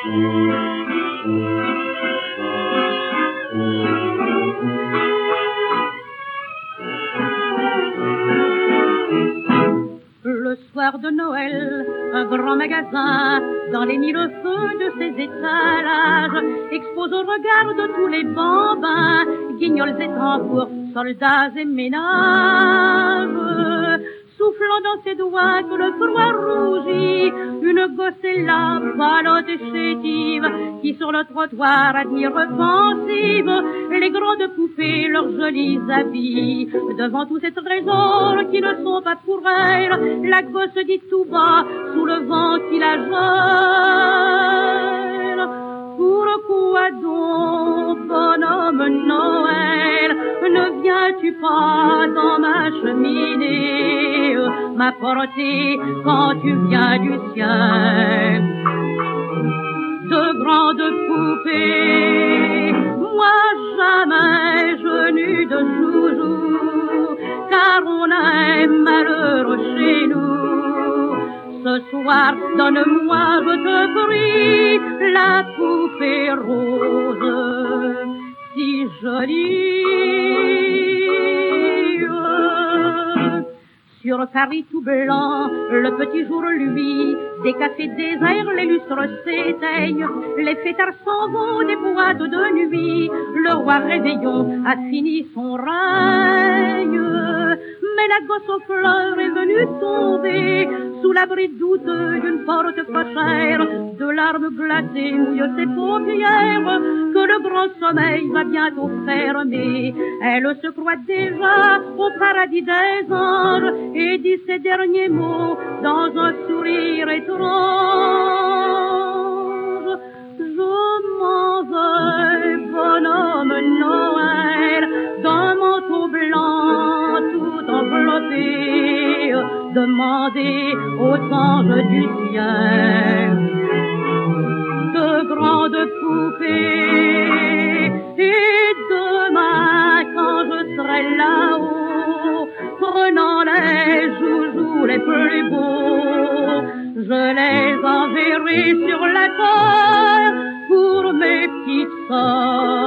Le soir de Noël, un grand magasin, dans les mille feux de ses étalages, expose au regard de tous les bambins, guignols et tambours, soldats et ménages. Soufflant dans ses doigts tout le froid une gosse est là, pâlotte et chétive, qui sur le trottoir admire pensive les grandes poupées, leurs jolis habits. Devant tous ces trésors qui ne sont pas pour elle, la gosse dit tout bas, sous le vent qui la gêne. Pourquoi donc, bonhomme Noël, ne viens-tu pas dans ma cheminée? M'apporter quand tu viens du ciel de grandes poupées Moi jamais je n'eus de joujou, car on a un malheur chez nous. Ce soir, donne-moi, je te la poupée rose, si jolie. Paris tout blanc, le petit jour lui, des cafés déserts, les lustres s'éteignent, les fêtards s'en vont des boîtes de nuit, le roi réveillon a fini son règne. Mais la gosse aux fleurs est venue tomber sous l'abri douteux d'une porte cochère, de larmes glacées mouillent ses paupières, que le grand sommeil va bientôt fermer. Elle se croit déjà au paradis des anges et dit ces derniers mots dans un sourire étrange. Demander aux anges du ciel de grandes poupées. Et demain, quand je serai là-haut, prenant les joujoux les plus beaux, je les enverrai sur la terre pour mes petites sœurs